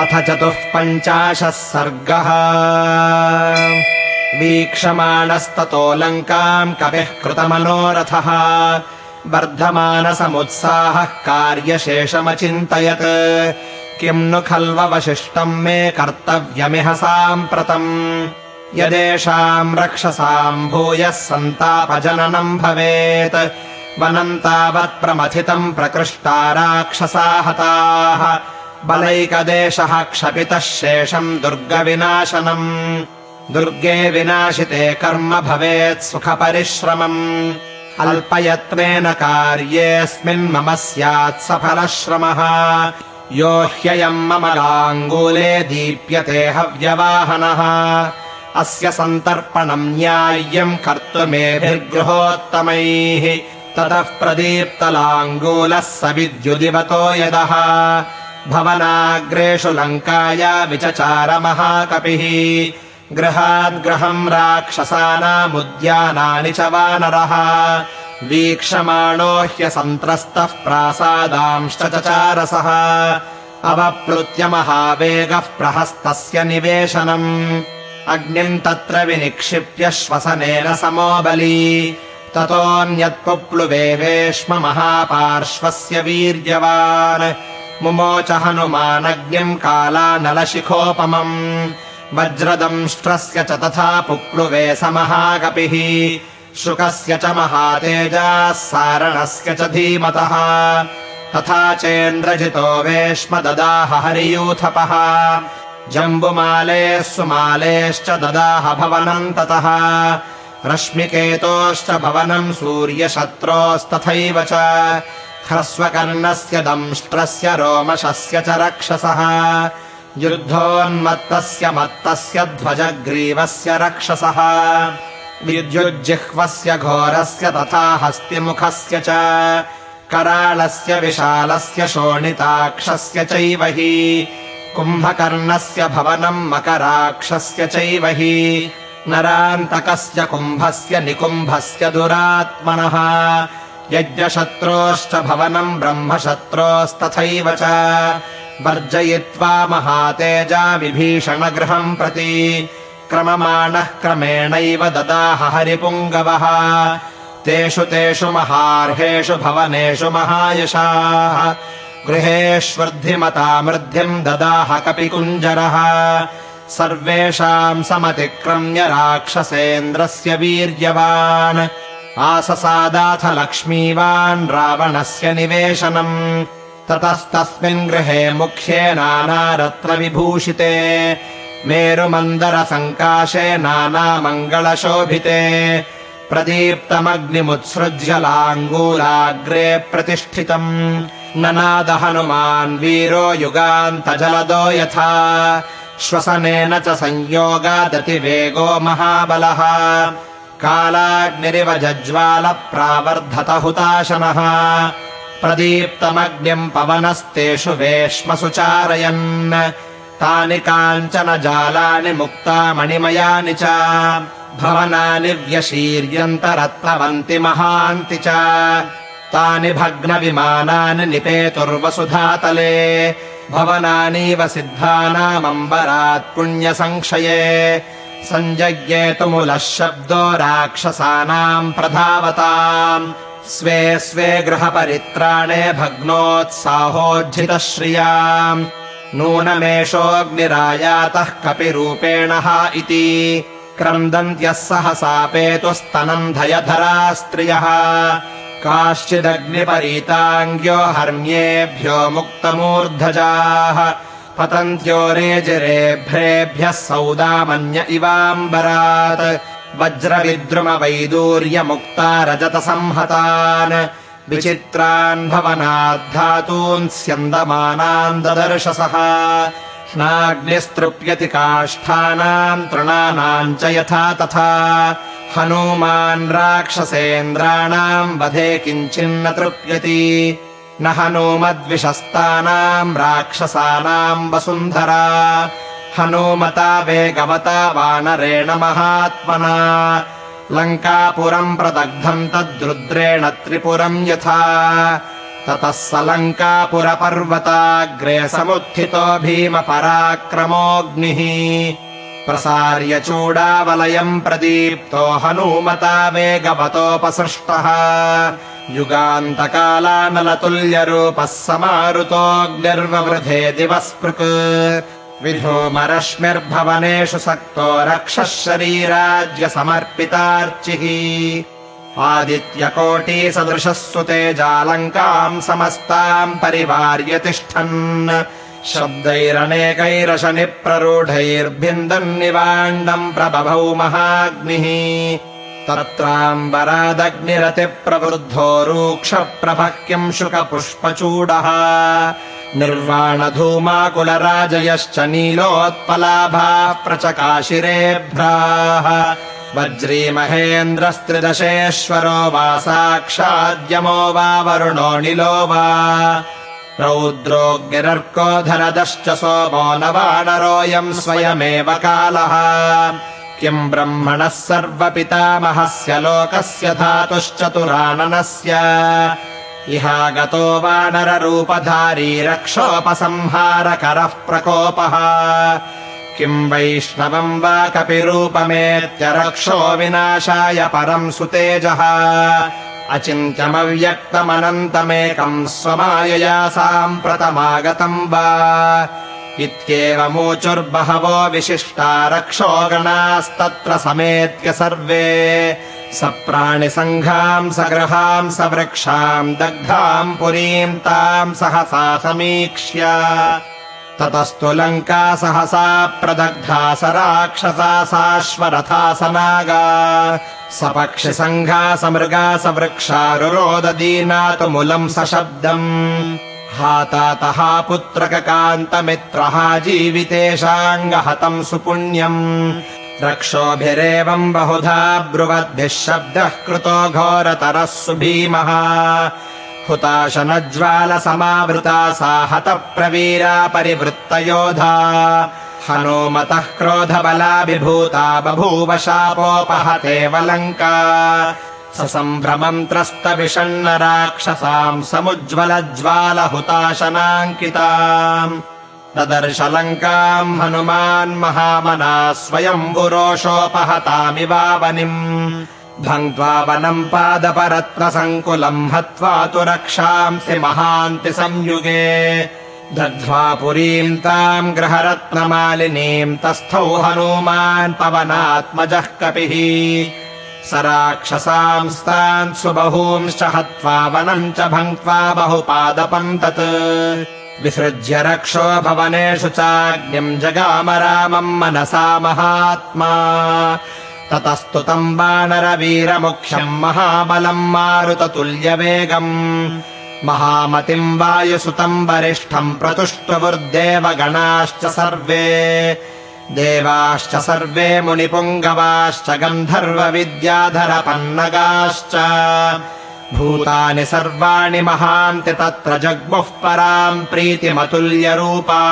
अथ चतुः पञ्चाशः सर्गः। वीक्षमाणस्ततो लङ्काम् कविः कृतमनोरथः। वर्धमानसमुत्साहः कार्यशेषमचिन्तयत्। किम् नु खल्ववशिष्टम् मे कर्तव्यमिह साम्प्रतम् यदेषाम् रक्षसाम् भूयः सन्तापजननम् भवेत्। वनम् तावत् प्रमथितम् प्रकृष्टा राक्षसा हताः बलैकदेशः क्षपितः शेषम् दुर्गविनाशनम्। दुर्गे विनाशिते कर्म भवेत् सुखपरिश्रमम्। अल्पयत्नेन कार्येऽस्मिन् मम स्यात् सफलः श्रमः यो ह्ययम् मम गाङ्गूले दीप्यते हव्यवाहनः। अस्य सन्तर्पणम् न्याय्यम् कर्तुमेभिर्गृहोत्तमैः। ततः प्रदीप्तलाङ्गूलः स विद्युदिवतो यदः भवनाग्रेषु लङ्काया विचचारमहाकपिः। गृहाद्गृहम् राक्षसानामुद्यानानि च वानरः। वीक्षमाणो ह्यसन्त्रस्तः प्रासादांश्च चचारसः। अवप्लुत्य महावेगः प्रहस्तस्य निवेशनम्। अग्निम् तत्र विनिक्षिप्य श्वसनेन समो बली ततोऽन्यत्पुप्लुवेवेश्म महापार्श्वस्य वीर्यवान् मुमोच हनुमानग्निम् कालानलशिखोपमम् वज्रदंष्ट्रस्य च तथा पुप्लुवे स महाकपिः शुकस्य च महातेजाः सारणस्य च धीमतः तथा चेन्द्रजितो वेश्म ददाह हरियूथपः जम्बुमालेः सुमालेश्च ददाह भवनम् ततः रश्मिकेतोश्च भवनम् सूर्यशत्रोस्तथैव च ह्रस्वकर्णस्य दंष्ट्रस्य रोमशस्य च रक्षसः। युद्धोन्मत्तस्य मत्तस्य ध्वजग्रीवस्य रक्षसः। विद्युज्जिह्वस्य घोरस्य तथा हस्तिमुखस्य च। कराळस्य विशालस्य शोणिताक्षस्य चैव हि। कुम्भकर्णस्य भवनम् मकराक्षस्य चैव हि। नरान्तकस्य कुम्भस्य निकुम्भस्य दुरात्मनः यज्ञशत्रोश्च भवनम् ब्रह्मशत्रोस्तथैव च वर्जयित्वा महातेजा विभीषणगृहम् प्रति क्रममाणः क्रमेणैव ददाह हरिपुङ्गवः। तेषु तेषु महार्हेषु भवनेषु महायशाः। गृहेष्वृद्धिमतामृद्धिम् ददाह कपिकुञ्जरः। सर्वेषाम् समतिक्रम्य राक्षसेन्द्रस्य वीर्यवान् आससादाथ लक्ष्मीवान् रावणस्य निवेशनम्। ततस्तस्मिन् गृहे मुख्ये नानारत्नविभूषिते। मेरुमन्दरसङ्काशे नानामङ्गलशोभिते। प्रदीप्तमग्निमुत्सृज्य लाङ्गूलाग्रे प्रतिष्ठितम्। ननाद हनुमान् वीरो युगान्तजलदो यथा। श्वसनेन च संयोगादतिवेगो महाबलः कालाग्निरिव जज्वालप्रावर्धत हुताशनः प्रदीप्तमग्निम् पवनस्तेषु वेश्मसु चारयन् तानि काञ्चन जालानि मुक्तामणिमयानि च। भवनानि व्यशीर्यन्तरत्नवन्ति महान्ति च। तानि भग्नविमानानि निपेतुर्वसुधातले। भवनानीव सिद्धानामम्बरात् पुण्यसंक्षये सञ्जज्ञेतुमुलः शब्दो राक्षसानाम् प्रधावताम्। स्वे स्वे गृहपरित्राणे भग्नोत्साहोज्झितः श्रियाम् नूनमेषोऽग्निरायातः कपिरूपेण इति। क्रन्दन्त्यः सहसापेतुस्तनम् धयधरा स्त्रियः। काश्चिदग्निपरीताङ्ग्यो हर्म्येभ्यो मुक्तमूर्धजाः पतन्त्यो रेजिरेभ्रेभ्यः सौदामन्य इवाम्बरात्। वज्रविद्रुमवैदूर्यमुक्ता रजतसंहतान् विचित्रान् भवनाद्धातून् स्यन्दमानान् ददर्शसः। नाग्निस्तृप्यति काष्ठानाम् तृणानाम् च यथा तथा। हनूमान् राक्षसेन्द्राणाम् वधे किञ्चिन्न तृप्यति न हनूमद्विषस्तानाम् राक्षसानाम् वसुन्धरा। हनूमता वेगवता वानरेण महात्मना। लङ्कापुरम् प्रदग्धम् तद्रुद्रेण त्रिपुरम् यथा। ततः स लङ्कापुरपर्वताग्रे समुत्थितो भीमपराक्रमोऽग्निः। प्रसार्य चूडावलयम् प्रदीप्तो हनूमता वेगवतोपसृष्टः युगान्तकालानलतुल्यरूपः समारुतोऽग्निर्ववृधे दिवस्पृक्। विधूमरश्मिर्भवनेषु सक्तो रक्षः शरीराज्यसमर्पितार्चिः आदित्यकोटिसदृशः सुतेजालङ्काम् समस्ताम् परिवार्य तिष्ठन् शब्दैरनेकैरशनिप्ररूढैर्भिन्दन्निवाण्डम् प्रबभौ महाग्निः तत्राम्बरादग्निरतिप्रवृद्धो रूक्षप्रभः किम् शुकपुष्पचूडः। निर्वाणधूमाकुलराजयश्च नीलोत्पलाभाः प्रचकाशिरेभ्राः। वज्रीमहेन्द्रस्त्रिदशेश्वरो वा साक्षाद्यमो वा वरुणोऽनिलो वा। रौद्रोऽग्निरर्कोधरदश्च सोमो न वानरोऽयम् स्वयमेव कालः किम् ब्रह्मणः सर्वपितामहस्य लोकस्य धातुश्चतुराननस्य? इहागतो वानररूपधारी रक्षोपसंहारकरः प्रकोपः। किम् वैष्णवम् वा कपिरूपमेत्यरक्षो विनाशाय परम् सुतेजः? अचिन्त्यमव्यक्तमनन्तमेकम् स्वमायया साम्प्रतमागतम् वा इत्येवमूचुर्बहवो विशिष्टा रक्षोगणास्तत्र समेत्य सर्वे। सप्राणिसङ्घाम् सगृहाम् सवृक्षाम् दग्धाम् पुरीम् ताम् सहसा समीक्ष्य। ततस्तु लङ्का सहसा प्रदग्धा स राक्षसा साश्वरथा स नागा। सपक्षिसङ्घा समृगा सवृक्षारुरोददीना तु मुलम् सशब्दम् हातातः पुत्रककान्तमित्रः जीवितेषाङ्गहतम् सुपुण्यम्। रक्षोभिरेवम् बहुधा ब्रुवद्भिः शब्दः कृतो घोरतरः सुभीमः। हुताशनज्वालसमावृता सा हतप्रवीरा परिवृत्तयोधा। हनूमतः क्रोधबलाभिभूता बभूव शापोपहतेव लङ्का ससम्भ्रमम् त्रस्तविषण्ण राक्षसाम् समुज्ज्वलज्वालहुताशनाङ्किताम् ददर्श लङ्काम् हनुमान् महामना स्वयम्बुरोषोपहतामिवावनिम् भङ्क्त्वा वनम् पादपरत्नसङ्कुलम् हत्वा तु रक्षांसि महान्ति संयुगे। दग्ध्वा पुरीम् ताम् ग्रहरत्नमालिनीम् तस्थौ हनूमान् पवनात्मजः कपिः स राक्षसांस्तान् सुबहूंश्च हत्वा वनम् च भङ्क्त्वा बहुपादपम् तत्। विसृज्य रक्षो भवनेषु चाग्निम् जगाम रामम् मनसा महात्मा। ततस्तु तम् वानरवीरमुख्यम् महाबलम् मारुततुल्यवेगम्। महामतिम् वायुसुतम् वरिष्ठम् प्रतुष्टुवुर्देवगणाश्च सर्वे देवाश्च सर्वे मुनिपुङ्गवाश्च गन्धर्वविद्याधरपन्नगाश्च। भूतानि सर्वाणि महान्ति तत्र जग्मुः पराम् प्रीतिमतुल्यरूपा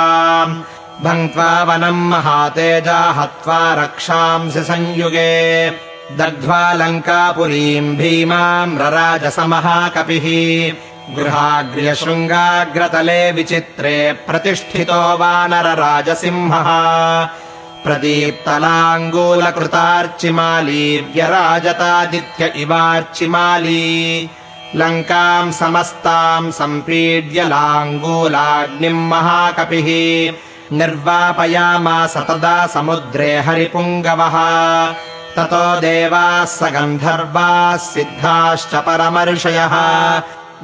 भङ्क्त्वा वनम् महातेजा हत्वा रक्षांसि संयुगे। दग्ध्वा लङ्कापुरीम् भीमाम् रराजसमहाकपिः। गृहाग्र्यशृङ्गाग्रतले विचित्रे प्रतिष्ठितो वानरराजसिंहः प्रदीप्तलाङ्गूलकृतार्चिमाली व्यराजतादित्य इवार्चिमाली। लङ्काम् समस्ताम् सम्पीड्य लाङ्गूलाग्निम् महाकपिः। निर्वापयामास तदा समुद्रे हरिपुङ्गवः। ततो देवाः स गन्धर्वाः सिद्धाश्च परमर्षयः।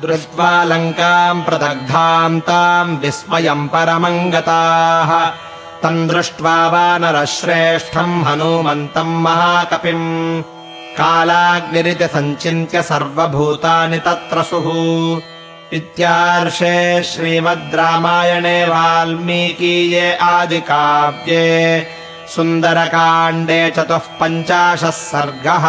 दृष्ट्वा लङ्काम् प्रदग्धाम् ताम् विस्मयम् परमम् गताः तम् दृष्ट्वा वानरश्रेष्ठम् हनूमन्तम् महाकपिम्। कालाग्निरिति सञ्चिन्त्य सर्वभूतानि तत्र सुः। इत्यार्षे श्रीमद् रामायणे वाल्मीकीये आदिकाव्ये सुन्दरकाण्डे चतुः पञ्चाशः सर्गः